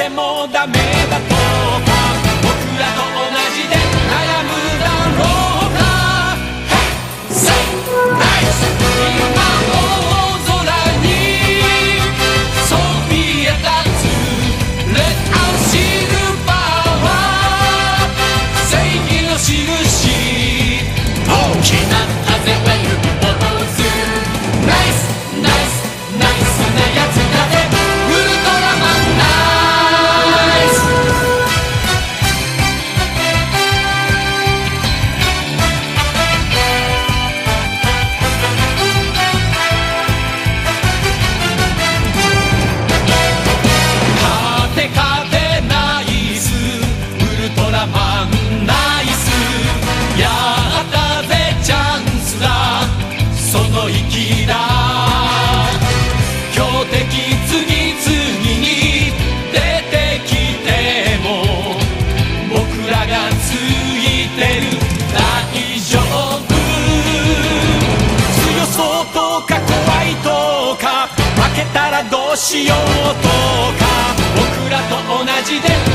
てもダメだとか僕らと同じで悩むだろうか Hey! Say! Nice! 今大空にそびえ立つ Let our か怖いとか負けたらどうしようとか僕らと同じで